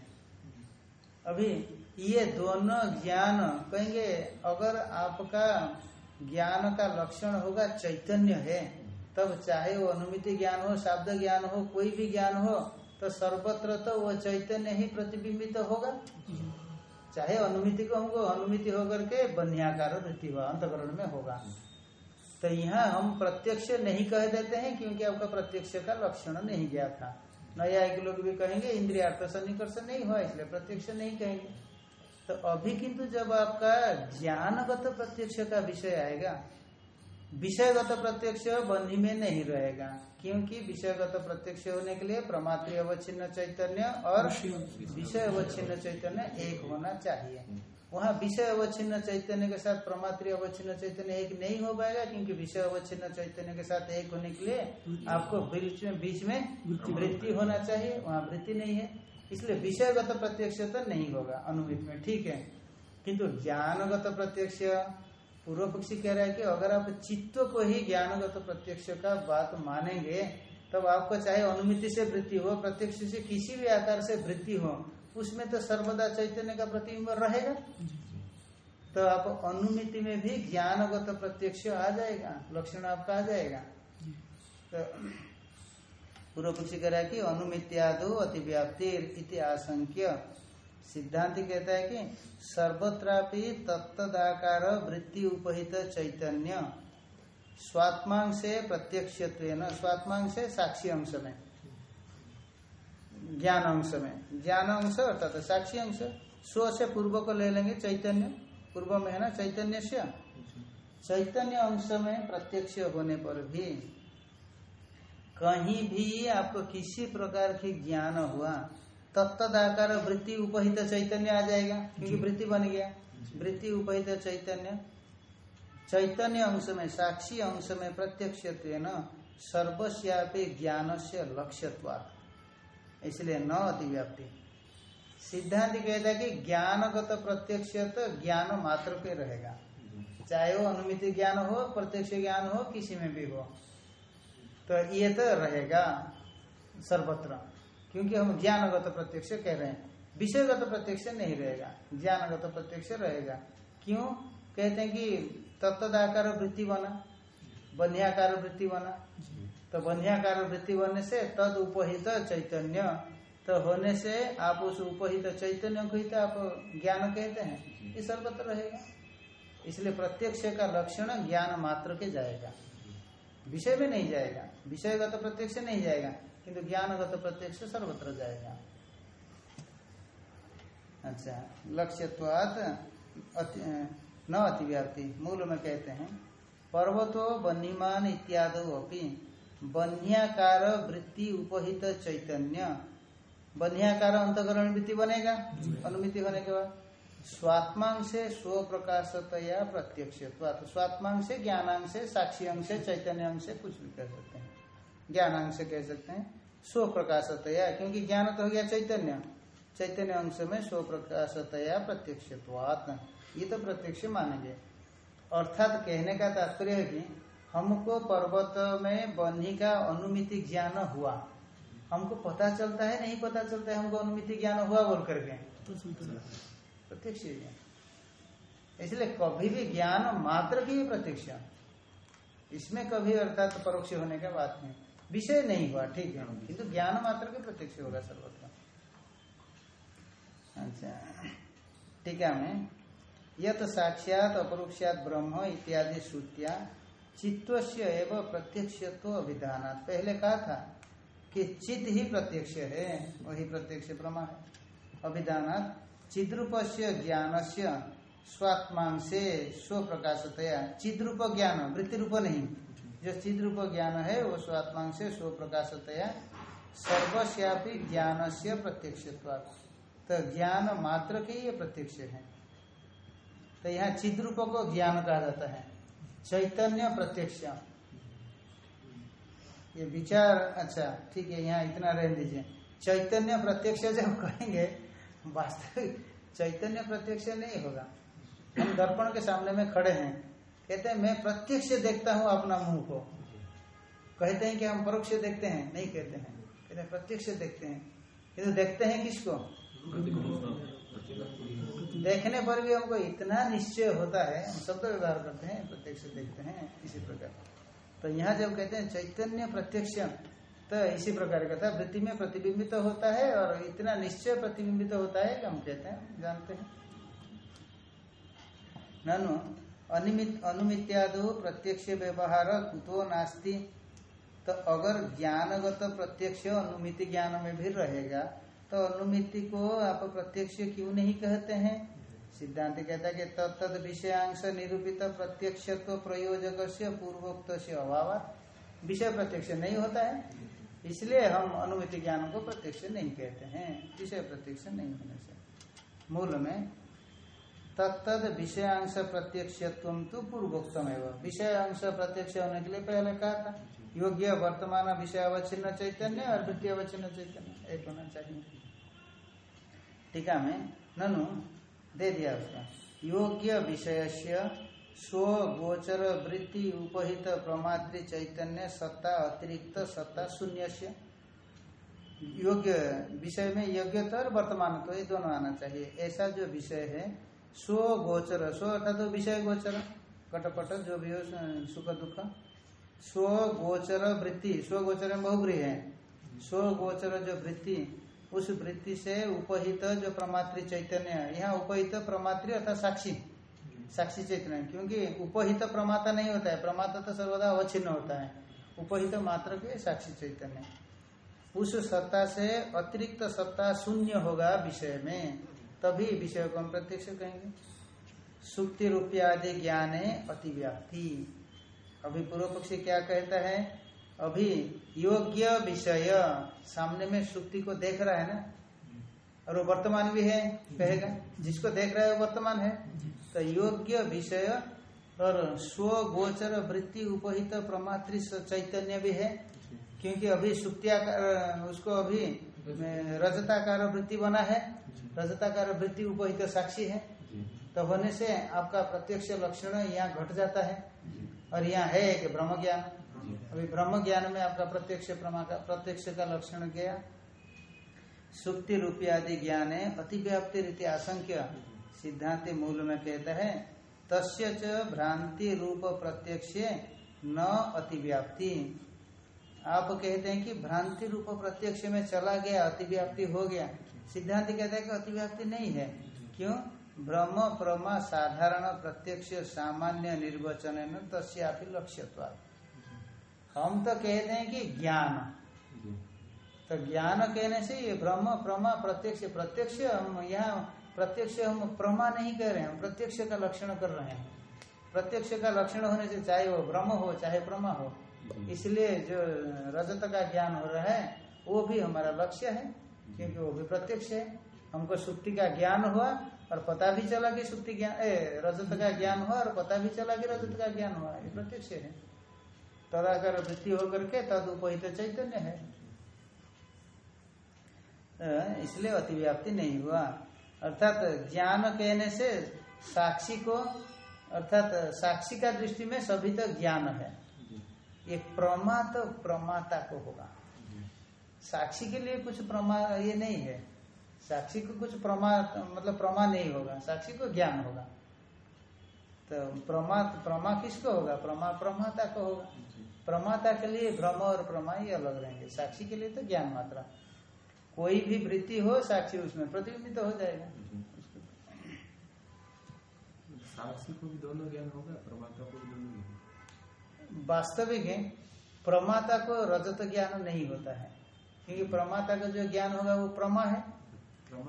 अभी ये दोनों ज्ञान कहेंगे, अगर आपका ज्ञान का लक्षण होगा चैतन्य है, तब चाहे वो अनुमिति ज्ञान हो, शब्द ज्ञान हो, कोई भी ज्ञान हो तो सर्वत्र तो वो चैतन्य ही प्रतिबिंबित होगा। चाहे अनुमिति को हमको अनुमिति होकर के बन्याकार हुआ अंतकरण में होगा। तो यहाँ हम प्रत्यक्ष नहीं कह देते हैं क्योंकि आपका प्रत्यक्ष का लक्षण नहीं गया था। नया एक लोग भी कहेंगे, इंद्रियार्थ सन्निकर्ष नहीं हुआ, इसलिए प्रत्यक्ष नहीं कहेंगे। तो अभी किंतु जब आपका ज्ञानगत प्रत्यक्ष का विषय आएगा विषयगत प्रत्यक्ष बंधी में नहीं रहेगा क्योंकि विषयगत प्रत्यक्ष होने के लिए प्रमात्र अवच्छिन्न चैतन्य और विषय अवच्छिन्न चैतन्य एक होना चाहिए। वहाँ विषय अवच्छिन्न चैतन्य के साथ प्रमात्र अवच्छिन्न चैतन्य एक नहीं हो पाएगा क्योंकि विषय अवच्छिन्न चैतन्य के साथ एक होने के लिए आपको बीच में बीच में वृत्ति होना चाहिए वहाँ वृत्ति नहीं है। इसलिए विषयगत प्रत्यक्ष तो नहीं होगा अनुमित में। ठीक है? किंतु ज्ञानगत प्रत्यक्ष पूर्व पक्षी कह रहा है कि अगर आप चित्त को ही ज्ञानगत तो प्रत्यक्ष का बात मानेंगे, तब आपको चाहे अनुमिति से वृत्ति हो, प्रत्यक्ष से किसी भी आकार से वृत्ति हो, उसमें तो सर्वदा चैतन्य का प्रतिबिंब रहेगा। तो आप अनुमिति में भी ज्ञानगत तो प्रत्यक्ष आ जाएगा, लक्षण आपका आ जाएगा। तो पूर्व पक्षी कह रहा है कि अनुमित्यादो अतिव्याप्ति इति आशंक्य। सिद्धांत कहता है कि सर्वत्रापि तत्तदाकार वृत्ति उपहित चैतन्य। स्वात्मांग से प्रत्यक्ष स्वात्मांग से साक्षी अंश में। ज्ञान अंश में। ज्ञान अंश अर्थात साक्षी अंश। स्व से पूर्व को ले लेंगे चैतन्य। पूर्व में है ना चैतन्य से चैतन्य अंश में प्रत्यक्ष होने पर भी कहीं भी आपको किसी प्रकार की ज्ञान हुआ तत्दाकार वृत्ति उपहित चैतन्य आ जाएगा क्योंकि वृत्ति बन गया। वृत्ति उपहित चैतन्य। चैतन्य अंश में साक्षी अंश में प्रत्यक्ष सर्वस्यापी ज्ञान से लक्ष्यत्वा इसलिए न अतिव्याप्ति। सिद्धांत कहता है कि ज्ञानगत प्रत्यक्ष तो ज्ञान मात्र पे रहेगा। चाहे वो अनुमिति ज्ञान हो प्रत्यक्ष ज्ञान हो किसी में भी हो। तो ये तो रहेगा सर्वत्र। क्योंकि हम ज्ञानगत प्रत्यक्ष कह रहे हैं। विषयगत प्रत्यक्ष नहीं रहेगा। ज्ञानगत प्रत्यक्ष रहेगा। क्यों? कहते हैं कि तत्दाकार वृत्ति बना बन्याकार वृत्ति बना। तो बन्याकार वृत्ति बनने से तद उपहित चैतन्य। तो होने से आप उस उपहित चैतन्य को ही तो आप ज्ञान कहते हैं। ये सर्वत्र रहेगा। इसलिए प्रत्यक्ष का लक्षण ज्ञान मात्र के जाएगा। विषय में नहीं जाएगा। विषयगत प्रत्यक्ष नहीं जाएगा। किंतु ज्ञानगत प्रत्यक्ष सर्वत्र जाएगा। अच्छा लक्ष्यवाद न अतिव्याप्ति, मूल में कहते हैं, पर्वतो बन्हीमान इत्यादि अपनी बन्याकार वृत्ति उपहित चैतन्य। बन्याकार अंतकरण वृत्ति बनेगा, अनुमिति होने के बाद स्वात्मांग से स्व प्रकाशतया प्रत्यक्ष स्वात्मांग से से साक्षी से चैतन्य से कुछ भी कह सकते ज्ञानांग से कह सकते हैं स्व प्रकाशतया क्योंकि ज्ञान तो हो गया चैतन्य। चैतन्य अंश में स्व प्रकाशतया प्रत्यक्ष ये तो प्रत्यक्ष मानेंगे। अर्थात कहने का तात्पर्य है कि हमको पर्वत में बन्ही का अनुमिति ज्ञान हुआ। हमको पता चलता है, नहीं पता चलता है, हमको अनुमिति ज्ञान हुआ बोल करके। प्रत्यक्ष इसलिए कभी भी ज्ञान मात्र की प्रत्यक्ष। इसमें कभी अर्थात परोक्ष होने का बात नहीं। विषय नहीं हुआ, ठीक है। किंतु ज्ञान मात्र के प्रत्यक्ष होगा सर्वत्र। अच्छा ठीक है हमें। यत साक्षात अपरोक्षात ब्रह्म इत्यादि श्रुतिया चित्त से एवं प्रत्यक्ष तो अभिधान पहले कहा था कि चित्त ही प्रत्यक्ष है, वही प्रत्यक्ष ब्रह्म है। अभिधान चिद्रूप से ज्ञान से स्वात्मांग से स्व प्रकाशतया चिद्रूप ज्ञान वृत्ति रूप नहीं। जो चिद रूप ज्ञान है, वो स्वात्मांग से स्व प्रकाशतया सर्वस्यापी ज्ञान से प्रत्यक्ष तो ज्ञान मात्र के ये प्रत्यक्ष है। तो यहाँ चिद्रूप को ज्ञान कहा जाता है। चैतन्य प्रत्यक्ष। ये विचार अच्छा ठीक है, यहाँ इतना रह दीजिए। चैतन्य प्रत्यक्ष जब कहेंगे, वास्तविक चैतन्य प्रत्यक्ष नहीं होगा। हम दर्पण के सामने में खड़े हैं। कहते हैं, मैं प्रत्यक्ष देखता हूँ अपना मुँह को। कहते हैं कि हम परोक्ष देखते हैं? नहीं कहते हैं। कहते हैं, प्रत्यक्ष देखते हैं। किंतु तो देखते हैं किसको? देखने पर भी हमको इतना निश्चय होता है, हम शब्द व्यवहार करते हैं, प्रत्यक्ष देखते हैं, इसी प्रकार। तो यहाँ जब कहते हैं, चैतन्य प्रत्यक्ष तो इसी प्रकार का था वृत्ति में प्रतिबिंबित तो होता है और इतना निश्चय प्रतिबिंबित तो होता है कि हम कहते हैं, जानते हैं। ननु अनिमित अनुमित्यादो प्रत्यक्ष व्यवहार कुतो नास्ति। तो अगर ज्ञानगत प्रत्यक्ष अनुमिति ज्ञान में भी रहेगा तो अनुमिति को आप प्रत्यक्ष क्यों नहीं कहते हैं? सिद्धांत कहता है कि तत्त विषयांश निरूपित प्रत्यक्ष तो प्रयोजक से पूर्वोक्त से अभाव विषय प्रत्यक्ष नहीं होता है। इसलिए हम अनुमिति ज्ञान को प्रत्यक्ष नहीं कहते हैं। विषय प्रत्यक्ष नहीं होने से मूल में तत्त विषयांश प्रत्यक्ष पूर्वोक्तम एवं विषय अंश प्रत्यक्ष होने के लिए पहले कहा था, योग्य वर्तमान विषय अवच्छिन्न चैतन्य और द्वितीय अवच्छिन्न चैतन्य, एक होना चाहिए। टीका में ननु दे दिया उसका। योग्य विषय से स्व गोचर वृत्ति उपहित प्रमात्र चैतन्य सत्ता अतिरिक्त सत्ता शून्य से योग्य विषय में योग्यता और वर्तमान तो ये दोनों आना चाहिए। ऐसा जो विषय है स्व गोचर स्व अर्थात तो विषय गोचर, कटपट, जो भी हो सुख, दुख। स्व गोचर वृत्ति स्व गोचर में है। स्व गोचर जो वृत्ति, उस वृत्ति से उपहित जो प्रमात्र चैतन्य यहाँ उपहित प्रमात्र अर्थात साक्षी। साक्षी चैतन्य, क्योंकि उपहित प्रमाता नहीं होता है, प्रमाता तो सर्वदा अवच्छिन्न होता है। उपहित मात्र के साक्षी चैतन्य। उस सत्ता से अतिरिक्त सत्ता शून्य होगा विषय में। तभी विषय को हम प्रत्यक्ष कहेंगे सुक्ति रूपया आदि ज्ञान है अतिव्याप्ति। अभी पूर्व पक्षी क्या कहता है? अभी योग्य विषय। सामने में सुक्ति को देख रहा है ना? और वो वर्तमान भी है कहेगा। जिसको देख रहा है वो वर्तमान है। तो योग्य विषय और स्व गोचर वृत्ति उपहित प्रमात्र चैतन्य भी है। क्योंकि अभी सुक्तियाकार उसको अभी रजताकार वृत्ति बना है। रजताकार वृत्ति उपहित साक्षी है। तो होने से आपका प्रत्यक्ष लक्षण यहाँ घट जाता है। और यहाँ है एक ब्रह्म ज्ञान अभी ब्रह्म ज्ञान में आपका प्रत्यक्ष प्रमा का प्रत्यक्ष का लक्षण गया सुक्ति रूपी आदि ज्ञान है अतिव्याप्ति रीति आशंक्य सिद्धांत मूल में कहता है तस्य च भ्रांति रूप प्रत्यक्ष न अतिव्याप्ति। आप कहते हैं कि भ्रांति रूप प्रत्यक्ष में चला गया अतिव्याप्ति हो गया। सिद्धांत कहता है कि अतिव्याप्ति नहीं है। क्यों? ब्रह्म प्रमा साधारण प्रत्यक्ष सामान्य निर्वचन तस्यापि लक्ष्य हम तो कहते हैं कि ज्ञान। तो ज्ञान कहने से ये ब्रह्म प्रमा प्रत्यक्ष प्रत्यक्ष हम यहाँ प्रत्यक्ष हम प्रमा नहीं कह रहे हैं हम प्रत्यक्ष का लक्षण कर रहे हैं। प्रत्यक्ष का लक्षण होने से चाहे वो ब्रह्म हो चाहे प्रमा हो इसलिए जो रजत का ज्ञान हो रहा है वो भी हमारा लक्ष्य है। क्योंकि वो भी प्रत्यक्ष है। हमको सुक्ति का ज्ञान हुआ और पता भी चला कि सुक्ति ज्ञान रजत का ज्ञान हुआ और पता भी चला कि रजत का ज्ञान हुआ। ये प्रत्यक्ष है। तदाकर वृत्ति होकर के तद उपहित चैतन्य है। इसलिए अतिव्याप्ति नहीं हुआ। अर्थात ज्ञान कहने से साक्षी को अर्थात साक्षी का दृष्टि में सभी तो ज्ञान है। ये प्रमा तो प्रमाता को होगा। साक्षी के लिए कुछ प्रमा ये नहीं है। साक्षी को कुछ प्रमा मतलब प्रमा नहीं होगा साक्षी को ज्ञान होगा। तो प्रमा प्रमा किसको होगा? प्रमा प्रमाता को होगा। प्रमाता के लिए भ्रम और प्रमा ये अलग रहेंगे। साक्षी के लिए तो ज्ञान मात्रा। कोई भी वृत्ति हो साक्षी उसमें प्रतिबिंबित तो हो जाएगा। साक्षी को भी दोनों ज्ञान होगा प्रमाता को भी दोनों वास्तविक है प्रमाता को रजत ज्ञान नहीं होता है। क्योंकि प्रमाता का जो ज्ञान होगा वो प्रमा है।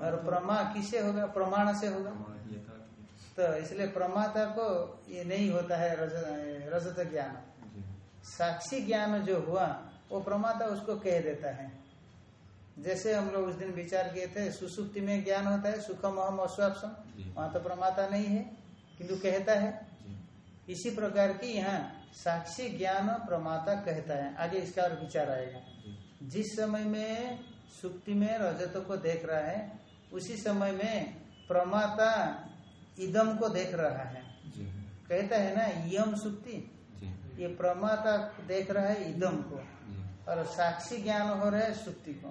और प्रमा किसे होगा? प्रमाण से होगा। तो इसलिए प्रमाता को ये नहीं होता है रजत, रजत ज्ञान। साक्षी ज्ञान जो हुआ वो प्रमाता उसको कह देता है। जैसे हम लोग उस दिन विचार किए थे सुसुप्ति में ज्ञान होता है सुखम अहम अश्वापसम। वहाँ तो प्रमाता नहीं है किंतु कहता है। इसी प्रकार की यहाँ साक्षी ज्ञान प्रमाता कहता है। आगे इसका और विचार आएगा। जिस समय में सुक्ति में रजत को देख रहा है उसी समय में प्रमाता इदम को देख रहा है। कहता है ना यम सुक्ति? ये प्रमाता देख रहा है इदम को। और साक्षी ज्ञान हो रहा है सुक्ति को।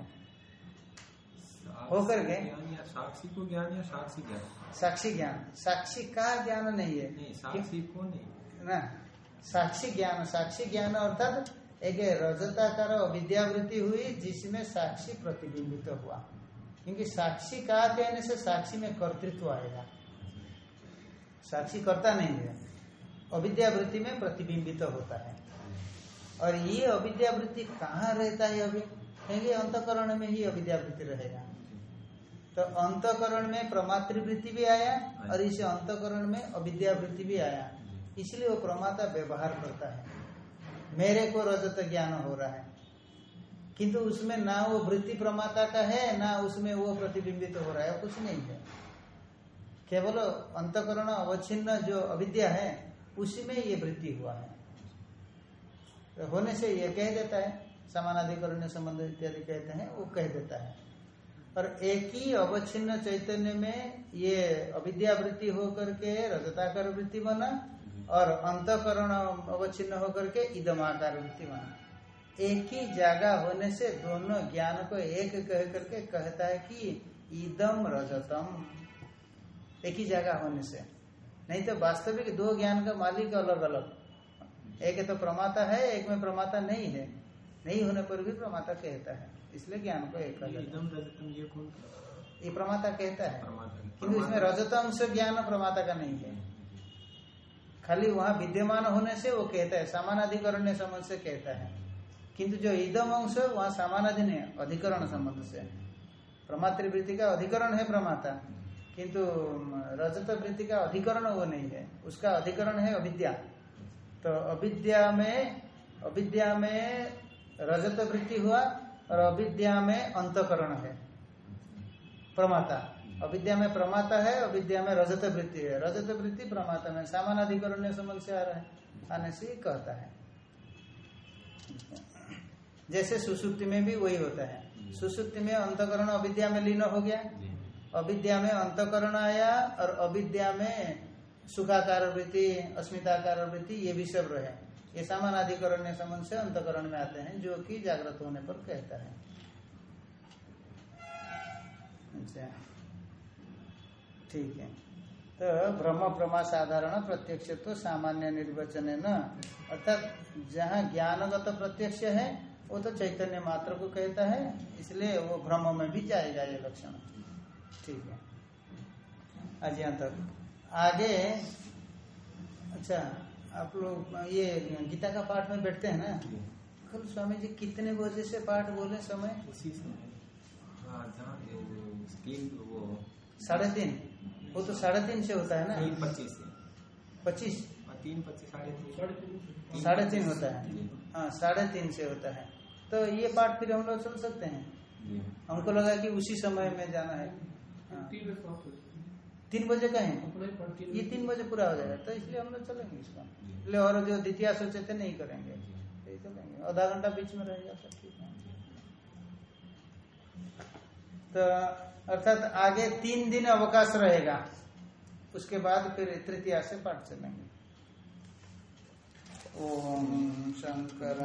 होकर के? साक्षी को ज्ञान या साक्षी ज्ञान? साक्षी ज्ञान। साक्षी का ज्ञान नहीं है। नहीं साक्षी को नहीं। ना साक्षी ज्ञान साक्षी ज्ञान अर्थात एक रजताकार अविद्यावृत्ति हुई, जिसमें साक्षी प्रतिबिंबित हुआ। क्योंकि साक्षी का कहने से साक्षी में कर्तृत्व आएगा? साक्षी करता नहीं है। अविद्यावृत्ति में प्रतिबिंबित तो होता है। और ये अविद्यावृत्ति कहाँ रहता है अभी? कहेंगे अंतकरण में ही अविद्यावृत्ति रहेगा। तो अंतकरण में प्रमातृवृत्ति भी आया और इसे अंतकरण में अविद्यावृत्ति भी आया। इसलिए वो प्रमाता व्यवहार करता है। मेरे को रजत ज्ञान हो रहा है। किंतु उसमें ना वो वृत्ति प्रमाता का है, ना उसमें वो प्रतिबिंबित तो हो रहा है, कुछ नहीं है। केवल अंतकरण अवच्छिन्न जो अविद्या है, उसी में ये वृत्ति हुआ है। तो होने से ये कह देता है, समानाधिकरण संबंध इत्यादि कहते हैं, वो कह देता है। और एक ही अवच्छिन्न चैतन्य में ये अविद्या वृत्ति होकर के रजताकर वृत्ति बना और अंतकरण अवच्छिन्न होकर के इदमाकार वृत्ति माना एक ही जागा होने से दोनों ज्ञान को एक कह करके कहता है कि इदम रजतम। एक ही जागा होने से। नहीं तो वास्तविक दो ज्ञान का मालिक अलग अलग एक तो प्रमाता है एक में प्रमाता नहीं है। नहीं होने पर भी प्रमाता कहता है। इसलिए ज्ञान को एक रजतम ये प्रमाता कहता है। किंतु इसमें रजत अंश ज्ञान प्रमाता का नहीं है। खाली वहाँ विद्यमान होने से वो कहता है, समानाधिकरण संबंध से कहता है। किंतु जो इदम अंश वहाँ समानाधीन है, अधिकरण संबंध से। प्रमातृवृत्ति का अधिकरण है प्रमाता, किंतु रजत वृत्ति का अधिकरण वो नहीं है। उसका अधिकरण है अविद्या। तो अविद्या में अविद्या में रजत वृत्ति हुआ और अविद्या में अंतकरण है। प्रमाता। अविद्या में प्रमाता है, अविद्या में रजत वृत्ति है। रजत वृत्ति प्रमाता में सामानाधिकरण संबंध से आ रहा है। आने से ये कहता है। जैसे सुसुप्ति में भी वही होता है। सुसुप्ति में अंतकरण अविद्या में लीन हो गया। अविद्या में अंतकरण आया और अविद्या में सुखाकार वृत्ति, अस्मिताकार वृत्ति, ये भी सब रहे। ये सामानाधिकरण संबंध से अंतकरण में आते हैं, जो कि जागृत होने पर कहता है। अच्छा। ठीक है। तो ब्रह्म प्रमा साधारण प्रत्यक्ष तो सामान्य निर्वचन है न? अर्थात जहाँ ज्ञानगत प्रत्यक्ष है वो तो चैतन्य मात्र को कहता है इसलिए वो ब्रह्म में भी जाएगा ये लक्षण। ठीक है। आज यहाँ तक। आगे अच्छा आप लोग ये गीता का पाठ में बैठते हैं ना? कल स्वामी जी कितने बजे से पाठ बोले समय? उसी समय। हाँ साढ़े तीन। वो तो साढ़े तीन से होता है ना? तीन पच्चीस पच्चीस? हाँ, तीन पच्चीस साढ़े तीन। साढ़े तीन होता है? हाँ साढ़े तीन से होता है। तो ये पाठ फिर हम लोग चल सकते हैं? हमको लगा कि उसी समय में जाना है। हाँ। तीन बजे का है? ये तीन बजे पूरा हो जाएगा तो इसलिए हम लोग चलेंगे इसका। इसलिए और जो द्वितीय सोचे थे नहीं करेंगे। यही चलेंगे। आधा घंटा बीच में रहेगा सब तो अर्थात आगे तीन दिन अवकाश रहेगा। उसके बाद फिर तृतीया से पाठ चलेंगे। ओम शंकर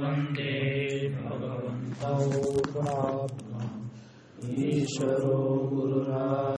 वंदे भगवन्तौ ईश्वरो गुरुरा